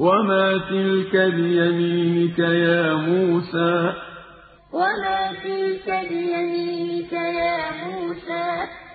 وَمَا تِلْكَ بِيَمِينِكَ يَا مُوسَىٰ. وَمَا تِلْكَ